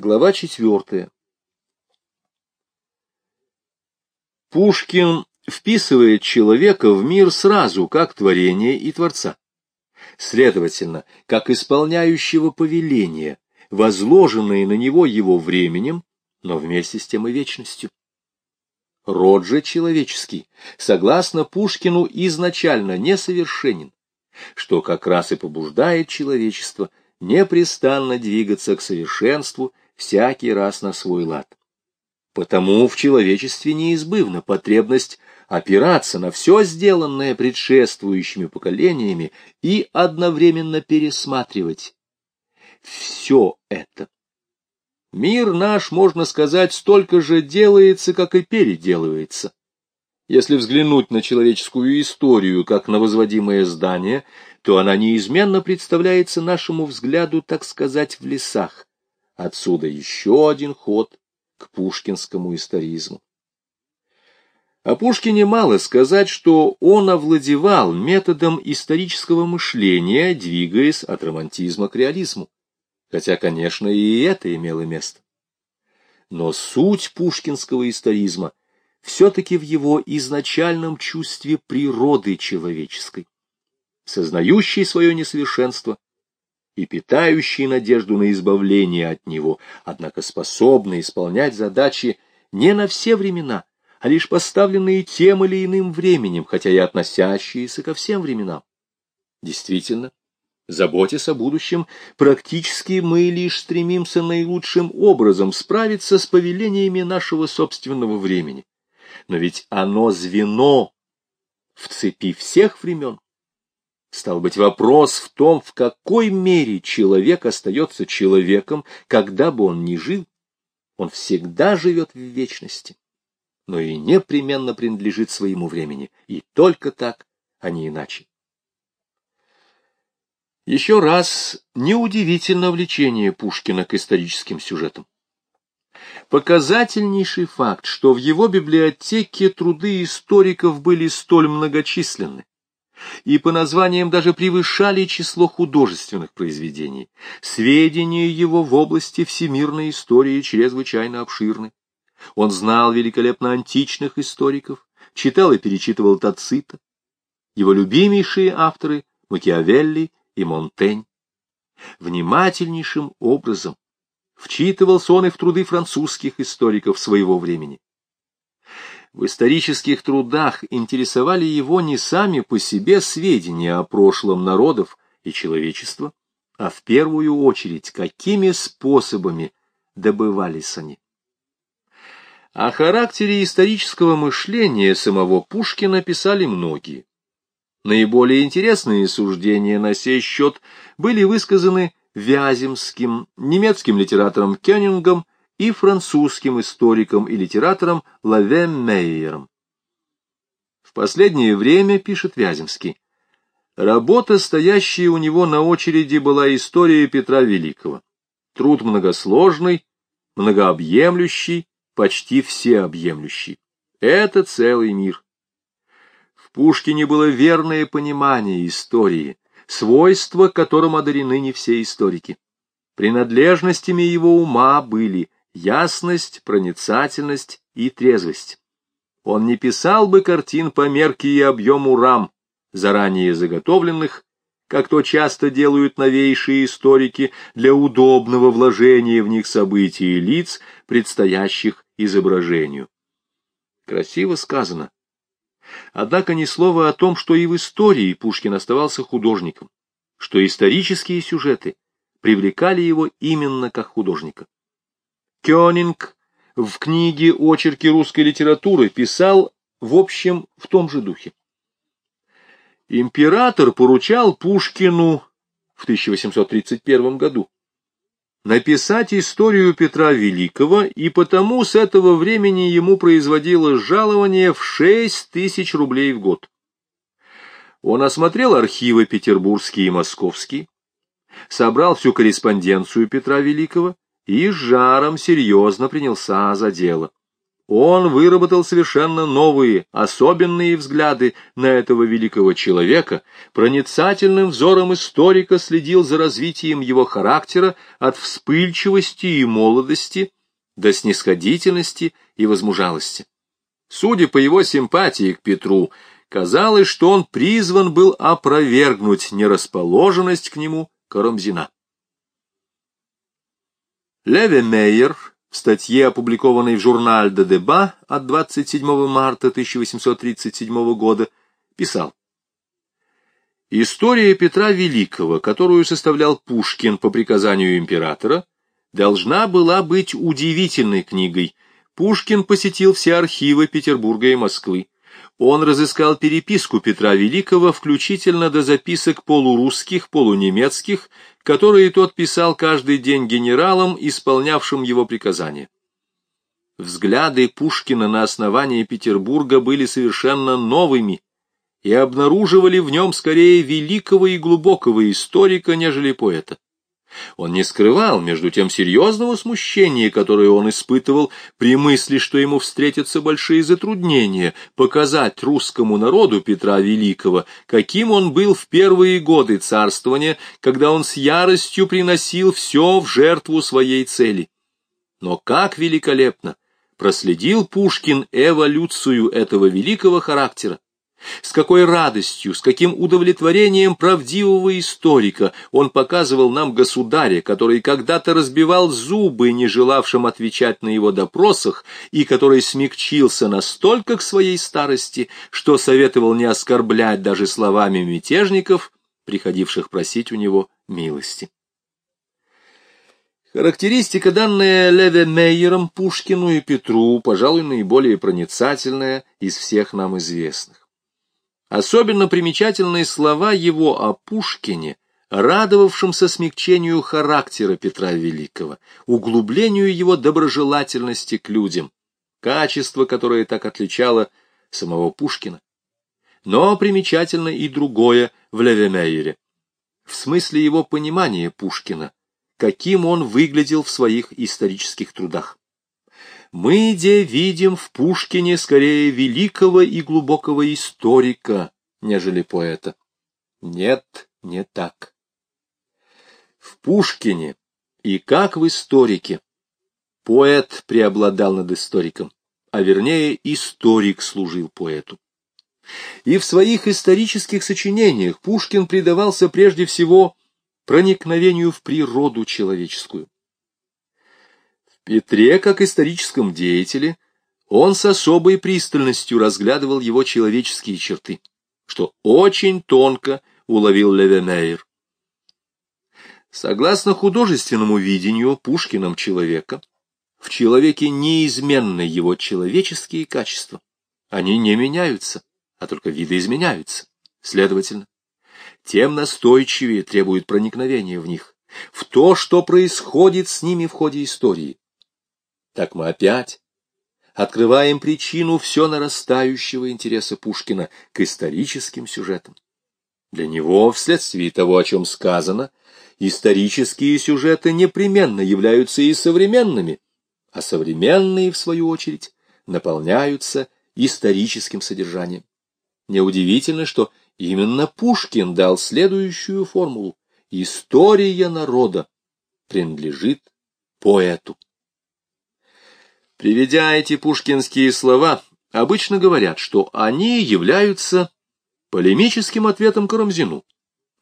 Глава четвертая. Пушкин вписывает человека в мир сразу, как творение и творца. Следовательно, как исполняющего повеления, возложенные на него его временем, но вместе с тем и вечностью. Род же человеческий, согласно Пушкину, изначально несовершенен, что как раз и побуждает человечество непрестанно двигаться к совершенству всякий раз на свой лад. Потому в человечестве неизбывна потребность опираться на все сделанное предшествующими поколениями и одновременно пересматривать все это. Мир наш, можно сказать, столько же делается, как и переделывается. Если взглянуть на человеческую историю, как на возводимое здание, то она неизменно представляется нашему взгляду, так сказать, в лесах, Отсюда еще один ход к пушкинскому историзму. О Пушкине мало сказать, что он овладевал методом исторического мышления, двигаясь от романтизма к реализму. Хотя, конечно, и это имело место. Но суть пушкинского историзма все-таки в его изначальном чувстве природы человеческой, сознающей свое несовершенство и питающие надежду на избавление от него, однако способны исполнять задачи не на все времена, а лишь поставленные тем или иным временем, хотя и относящиеся ко всем временам. Действительно, заботясь о будущем, практически мы лишь стремимся наилучшим образом справиться с повелениями нашего собственного времени. Но ведь оно звено в цепи всех времен. Стал быть, вопрос в том, в какой мере человек остается человеком, когда бы он ни жил. Он всегда живет в вечности, но и непременно принадлежит своему времени, и только так, а не иначе. Еще раз, неудивительно влечение Пушкина к историческим сюжетам. Показательнейший факт, что в его библиотеке труды историков были столь многочисленны, и по названиям даже превышали число художественных произведений. Сведения его в области всемирной истории чрезвычайно обширны. Он знал великолепно античных историков, читал и перечитывал Тацита. Его любимейшие авторы — Макиавелли и Монтень. Внимательнейшим образом вчитывался он и в труды французских историков своего времени. В исторических трудах интересовали его не сами по себе сведения о прошлом народов и человечества, а в первую очередь, какими способами добывались они. О характере исторического мышления самого Пушкина писали многие. Наиболее интересные суждения на сей счет были высказаны Вяземским, немецким литератором Кёнингом и французским историком и литератором Лаве Мейером. В последнее время, пишет Вяземский, работа, стоящая у него на очереди, была история Петра Великого. Труд многосложный, многообъемлющий, почти всеобъемлющий. Это целый мир. В Пушкине было верное понимание истории, свойства, которым одарены не все историки. Принадлежностями его ума были ясность, проницательность и трезвость. Он не писал бы картин по мерке и объему рам, заранее заготовленных, как то часто делают новейшие историки для удобного вложения в них событий и лиц, предстоящих изображению. Красиво сказано. Однако ни слова о том, что и в истории Пушкин оставался художником, что исторические сюжеты привлекали его именно как художника. Кёнинг в книге «Очерки русской литературы» писал, в общем, в том же духе. Император поручал Пушкину в 1831 году написать историю Петра Великого, и потому с этого времени ему производилось жалование в 6 тысяч рублей в год. Он осмотрел архивы петербургские и московские, собрал всю корреспонденцию Петра Великого, и с жаром серьезно принялся за дело. он выработал совершенно новые, особенные взгляды на этого великого человека, проницательным взором историка следил за развитием его характера от вспыльчивости и молодости до снисходительности и возмужалости. Судя по его симпатии к Петру, казалось, что он призван был опровергнуть нерасположенность к нему Карамзина. Леви Мейер в статье, опубликованной в журнале «Де Деба» от 27 марта 1837 года, писал История Петра Великого, которую составлял Пушкин по приказанию императора, должна была быть удивительной книгой. Пушкин посетил все архивы Петербурга и Москвы. Он разыскал переписку Петра Великого, включительно до записок полурусских, полунемецких, которые тот писал каждый день генералам, исполнявшим его приказания. Взгляды Пушкина на основании Петербурга были совершенно новыми и обнаруживали в нем скорее великого и глубокого историка, нежели поэта. Он не скрывал, между тем, серьезного смущения, которое он испытывал при мысли, что ему встретятся большие затруднения показать русскому народу Петра Великого, каким он был в первые годы царствования, когда он с яростью приносил все в жертву своей цели. Но как великолепно проследил Пушкин эволюцию этого великого характера! С какой радостью, с каким удовлетворением правдивого историка он показывал нам государя, который когда-то разбивал зубы, не желавшим отвечать на его допросах, и который смягчился настолько к своей старости, что советовал не оскорблять даже словами мятежников, приходивших просить у него милости. Характеристика, данная Леве Мейером, Пушкину и Петру, пожалуй, наиболее проницательная из всех нам известных. Особенно примечательные слова его о Пушкине, радовавшемся смягчению характера Петра Великого, углублению его доброжелательности к людям, качество, которое так отличало самого Пушкина. Но примечательно и другое в Левемейере, в смысле его понимания Пушкина, каким он выглядел в своих исторических трудах мы где видим в Пушкине скорее великого и глубокого историка, нежели поэта. Нет, не так. В Пушкине и как в историке поэт преобладал над историком, а вернее историк служил поэту. И в своих исторических сочинениях Пушкин предавался прежде всего проникновению в природу человеческую. Петре, как историческом деятеле, он с особой пристальностью разглядывал его человеческие черты, что очень тонко уловил Левенейр. Согласно художественному видению Пушкиным человека, в человеке неизменны его человеческие качества. Они не меняются, а только видоизменяются. Следовательно, тем настойчивее требует проникновения в них, в то, что происходит с ними в ходе истории. Так мы опять открываем причину все нарастающего интереса Пушкина к историческим сюжетам. Для него, вследствие того, о чем сказано, исторические сюжеты непременно являются и современными, а современные, в свою очередь, наполняются историческим содержанием. Неудивительно, что именно Пушкин дал следующую формулу. История народа принадлежит поэту. Приведя эти пушкинские слова, обычно говорят, что они являются полемическим ответом Карамзину,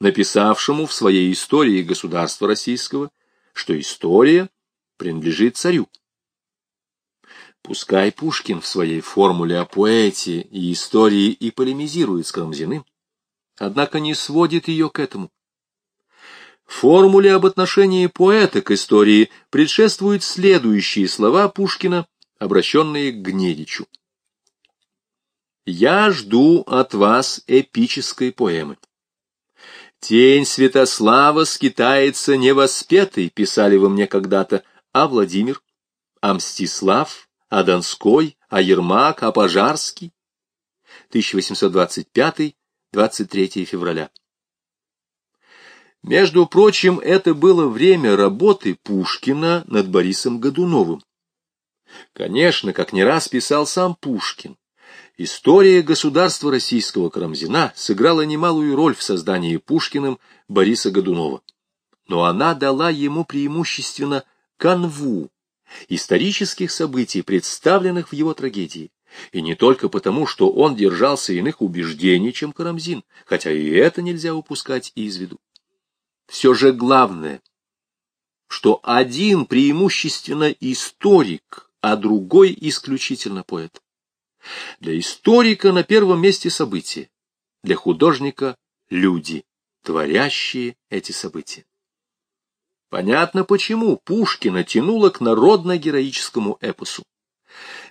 написавшему в своей истории государства российского, что история принадлежит царю. Пускай Пушкин в своей формуле о поэте и истории и полемизирует с Карамзиным, однако не сводит ее к этому. Формуле об отношении поэта к истории предшествуют следующие слова Пушкина, обращенные к Гнедичу. «Я жду от вас эпической поэмы. Тень Святослава скитается невоспетый, писали вы мне когда-то, а Владимир, а Мстислав, а Донской, а Ермак, а Пожарский. 1825-23 февраля. Между прочим, это было время работы Пушкина над Борисом Годуновым. Конечно, как не раз писал сам Пушкин, история государства российского Карамзина сыграла немалую роль в создании Пушкиным Бориса Годунова. Но она дала ему преимущественно канву исторических событий, представленных в его трагедии. И не только потому, что он держался иных убеждений, чем Карамзин, хотя и это нельзя упускать из виду. Все же главное, что один преимущественно историк, а другой исключительно поэт. Для историка на первом месте события, для художника — люди, творящие эти события. Понятно, почему Пушкина тянуло к народно-героическому эпосу.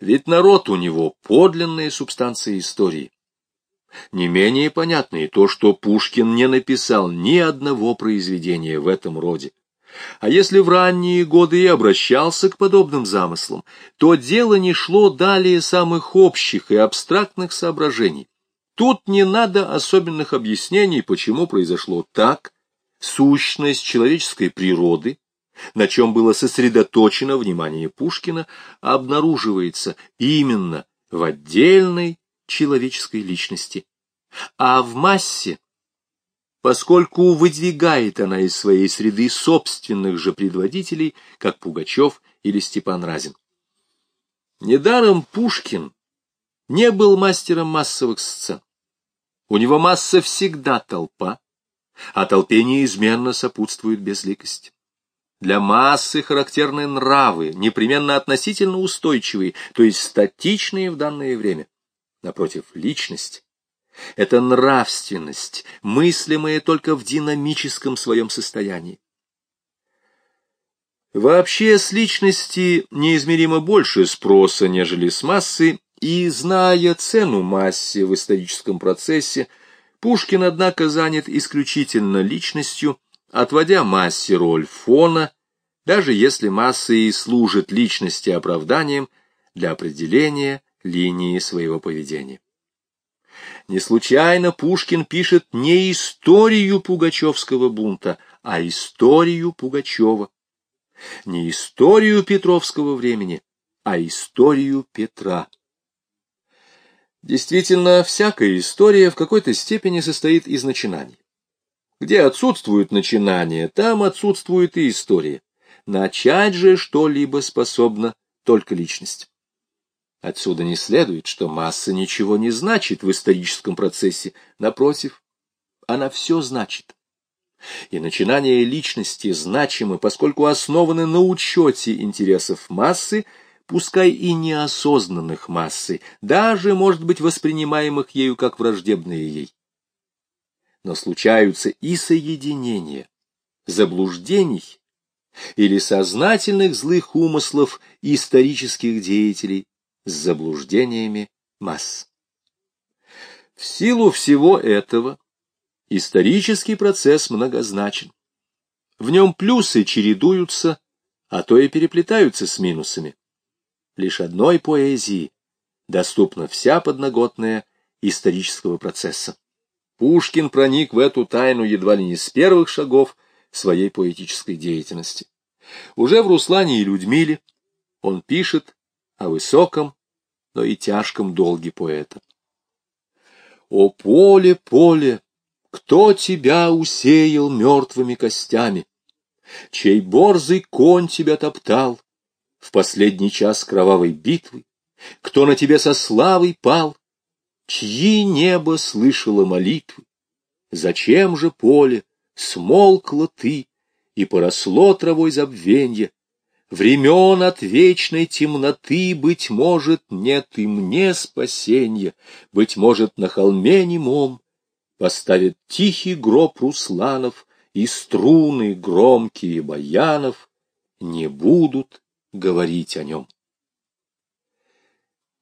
Ведь народ у него — подлинная субстанция истории. Не менее понятно и то, что Пушкин не написал ни одного произведения в этом роде. А если в ранние годы и обращался к подобным замыслам, то дело не шло далее самых общих и абстрактных соображений. Тут не надо особенных объяснений, почему произошло так, сущность человеческой природы, на чем было сосредоточено внимание Пушкина, обнаруживается именно в отдельной человеческой личности. А в массе, поскольку выдвигает она из своей среды собственных же предводителей, как Пугачев или Степан Разин. Недаром Пушкин не был мастером массовых сцен. У него масса всегда толпа, а толпе неизменно сопутствует безликость. Для массы характерны нравы, непременно относительно устойчивые, то есть статичные в данное время. Напротив, личность — это нравственность, мыслимая только в динамическом своем состоянии. Вообще с личности неизмеримо больше спроса, нежели с массы, и, зная цену массе в историческом процессе, Пушкин, однако, занят исключительно личностью, отводя массе роль фона, даже если масса и служит личности оправданием для определения линии своего поведения. Не случайно Пушкин пишет не историю пугачевского бунта, а историю Пугачева. Не историю Петровского времени, а историю Петра. Действительно, всякая история в какой-то степени состоит из начинаний. Где отсутствуют начинания, там отсутствует и история. Начать же что-либо способна только личность. Отсюда не следует, что масса ничего не значит в историческом процессе. Напротив, она все значит. И начинания личности значимы, поскольку основаны на учете интересов массы пускай и неосознанных массой, даже, может быть, воспринимаемых ею как враждебные ей. Но случаются и соединения, заблуждений или сознательных злых умыслов исторических деятелей с заблуждениями масс. В силу всего этого исторический процесс многозначен. В нем плюсы чередуются, а то и переплетаются с минусами лишь одной поэзии доступна вся подноготная исторического процесса. Пушкин проник в эту тайну едва ли не с первых шагов своей поэтической деятельности. Уже в «Руслане и Людмиле» он пишет о высоком, но и тяжком долге поэта. «О поле, поле, кто тебя усеял мертвыми костями? Чей борзый конь тебя топтал, в последний час кровавой битвы, кто на тебе со славой пал, чьи небо слышало молитвы, зачем же поле смолкло ты и поросло травой забвенья, Времен от вечной темноты, быть может, нет и мне спасенья, быть может, на холме немом поставят тихий гроб русланов и струны громкие баянов не будут говорить о нем.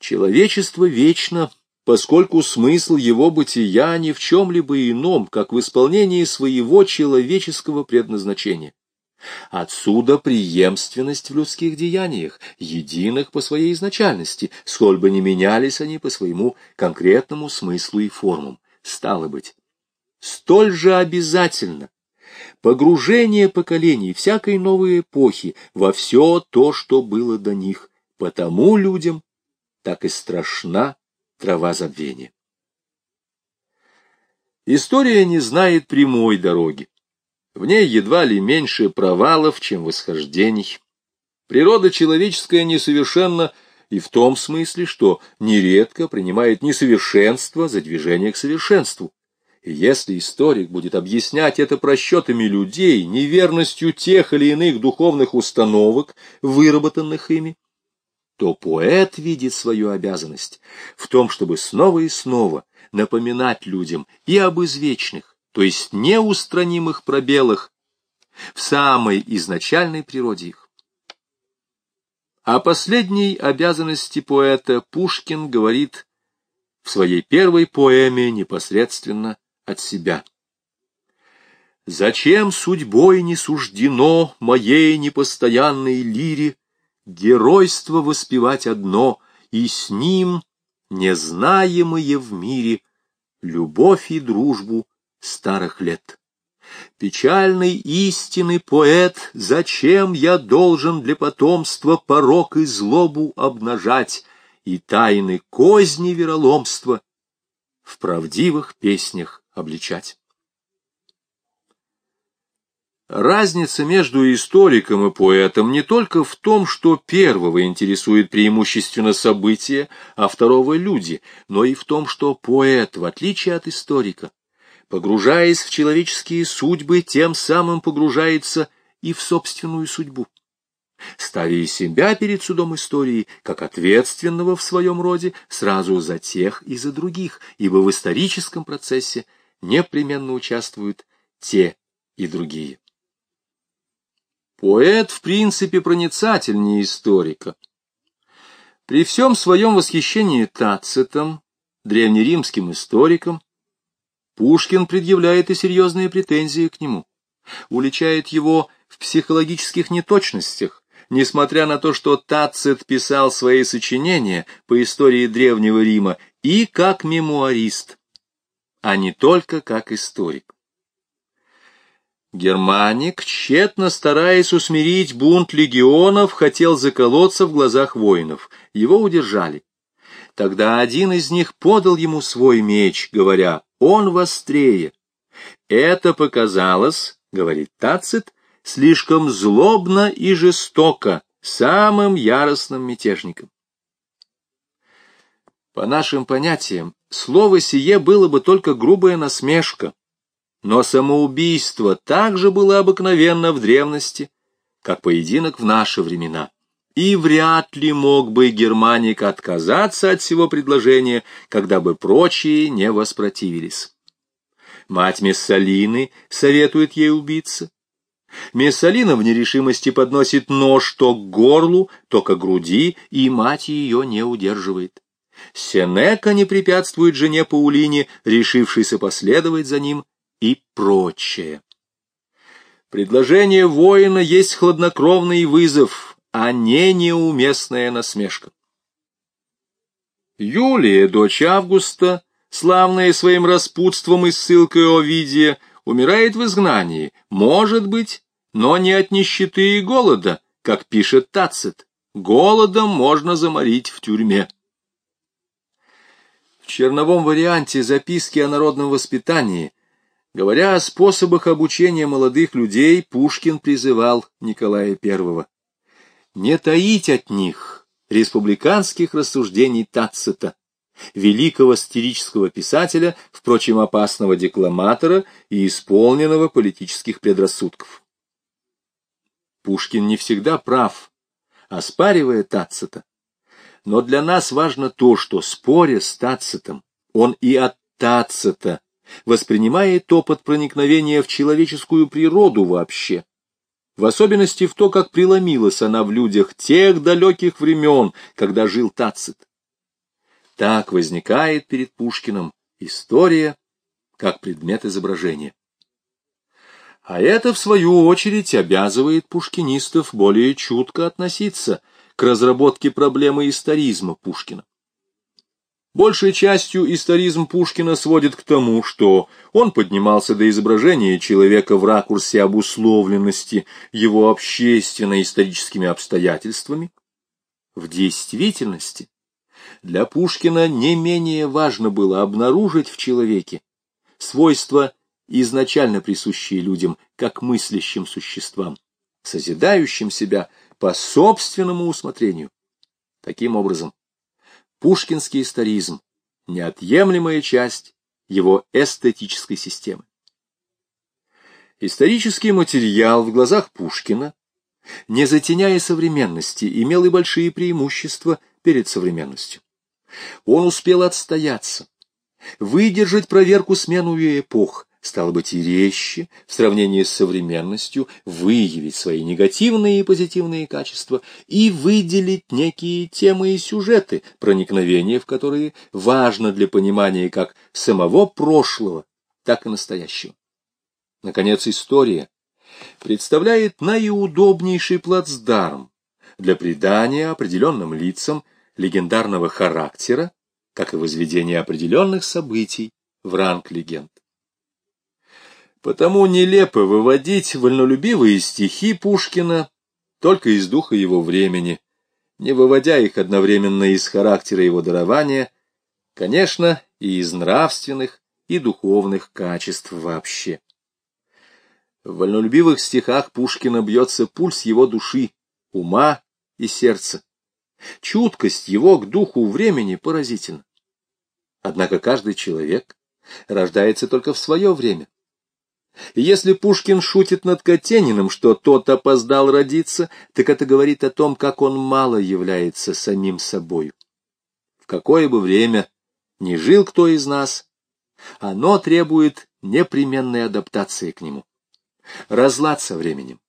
Человечество вечно, поскольку смысл его бытия ни в чем-либо ином, как в исполнении своего человеческого предназначения. Отсюда преемственность в людских деяниях, единых по своей изначальности, сколь бы не менялись они по своему конкретному смыслу и формам. Стало быть, столь же обязательно погружение поколений всякой новой эпохи во все то, что было до них, потому людям так и страшна трава забвения. История не знает прямой дороги. В ней едва ли меньше провалов, чем восхождений. Природа человеческая несовершенна и в том смысле, что нередко принимает несовершенство за движение к совершенству. И если историк будет объяснять это просчетами людей, неверностью тех или иных духовных установок, выработанных ими, то поэт видит свою обязанность в том, чтобы снова и снова напоминать людям и об извечных, то есть неустранимых пробелах в самой изначальной природе их. О последней обязанности поэта Пушкин говорит в своей первой поэме непосредственно от себя. «Зачем судьбой не суждено моей непостоянной лире геройство воспевать одно, и с ним незнаемые в мире любовь и дружбу старых лет. Печальный истинный поэт, зачем я должен для потомства порок и злобу обнажать и тайны козни вероломства в правдивых песнях обличать? Разница между историком и поэтом не только в том, что первого интересует преимущественно события, а второго — люди, но и в том, что поэт, в отличие от историка, погружаясь в человеческие судьбы, тем самым погружается и в собственную судьбу. Ставя себя перед судом истории, как ответственного в своем роде, сразу за тех и за других, ибо в историческом процессе непременно участвуют те и другие. Поэт, в принципе, проницательнее историка. При всем своем восхищении Тацитом, древнеримским историком, Пушкин предъявляет и серьезные претензии к нему, уличает его в психологических неточностях, несмотря на то, что Тацит писал свои сочинения по истории Древнего Рима и как мемуарист, а не только как историк. Германик, тщетно стараясь усмирить бунт легионов, хотел заколоться в глазах воинов. Его удержали. Тогда один из них подал ему свой меч, говоря, он вострее. Это показалось, говорит Тацит, слишком злобно и жестоко самым яростным мятежником. По нашим понятиям, слово сие было бы только грубая насмешка, но самоубийство также было обыкновенно в древности, как поединок в наши времена. И вряд ли мог бы германик отказаться от всего предложения, когда бы прочие не воспротивились. Мать Мессалины советует ей убиться. Мессалина в нерешимости подносит нож то к горлу, то к груди, и мать ее не удерживает. Сенека не препятствует жене Паулине, решившейся последовать за ним, и прочее. Предложение воина есть хладнокровный вызов, а не неуместная насмешка. Юлия, дочь Августа, славная своим распутством и ссылкой Овидия, умирает в изгнании, может быть, но не от нищеты и голода, как пишет Тацит. Голодом можно заморить в тюрьме. В черновом варианте записки о народном воспитании Говоря о способах обучения молодых людей, Пушкин призывал Николая I не таить от них республиканских рассуждений Тацита, великого сатирического писателя, впрочем, опасного декламатора и исполненного политических предрассудков. Пушкин не всегда прав, оспаривая Тацита, но для нас важно то, что, споря с Тацитом, он и от Тацита воспринимает опыт проникновения в человеческую природу вообще, в особенности в то, как преломилась она в людях тех далеких времен, когда жил Тацит. Так возникает перед Пушкиным история как предмет изображения. А это, в свою очередь, обязывает пушкинистов более чутко относиться к разработке проблемы историзма Пушкина. Большей частью историзм Пушкина сводит к тому, что он поднимался до изображения человека в ракурсе обусловленности его общественно-историческими обстоятельствами, В действительности для Пушкина не менее важно было обнаружить в человеке свойства, изначально присущие людям, как мыслящим существам, созидающим себя по собственному усмотрению. Таким образом, пушкинский историзм – неотъемлемая часть его эстетической системы. Исторический материал в глазах Пушкина, не затеняя современности, имел и большие преимущества перед современностью. Он успел отстояться, выдержать проверку смену эпох, стало быть, и резче, в сравнении с современностью, выявить свои негативные и позитивные качества и выделить некие темы и сюжеты, проникновение в которые важно для понимания как самого прошлого, так и настоящего. Наконец, история представляет наиудобнейший плацдарм для придания определенным лицам легендарного характера, как и возведения определенных событий в ранг легенд. Потому нелепо выводить вольнолюбивые стихи Пушкина только из духа его времени, не выводя их одновременно из характера его дарования, конечно, и из нравственных и духовных качеств вообще. В вольнолюбивых стихах Пушкина бьется пульс его души, ума и сердца. Чуткость его к духу времени поразительна. Однако каждый человек рождается только в свое время. Если Пушкин шутит над Катениным, что тот опоздал родиться, так это говорит о том, как он мало является самим собою. В какое бы время ни жил кто из нас, оно требует непременной адаптации к нему разлад со временем,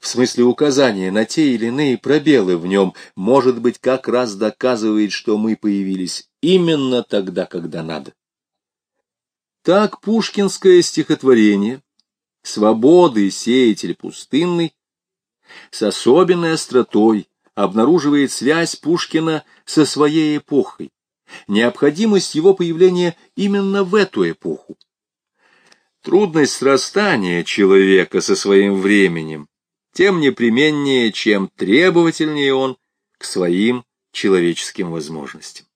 в смысле указания на те или иные пробелы в нем, может быть, как раз доказывает, что мы появились именно тогда, когда надо. Так пушкинское стихотворение «Свободы сеятель пустынный» с особенной остротой обнаруживает связь Пушкина со своей эпохой, необходимость его появления именно в эту эпоху. Трудность срастания человека со своим временем тем непременнее, чем требовательнее он к своим человеческим возможностям.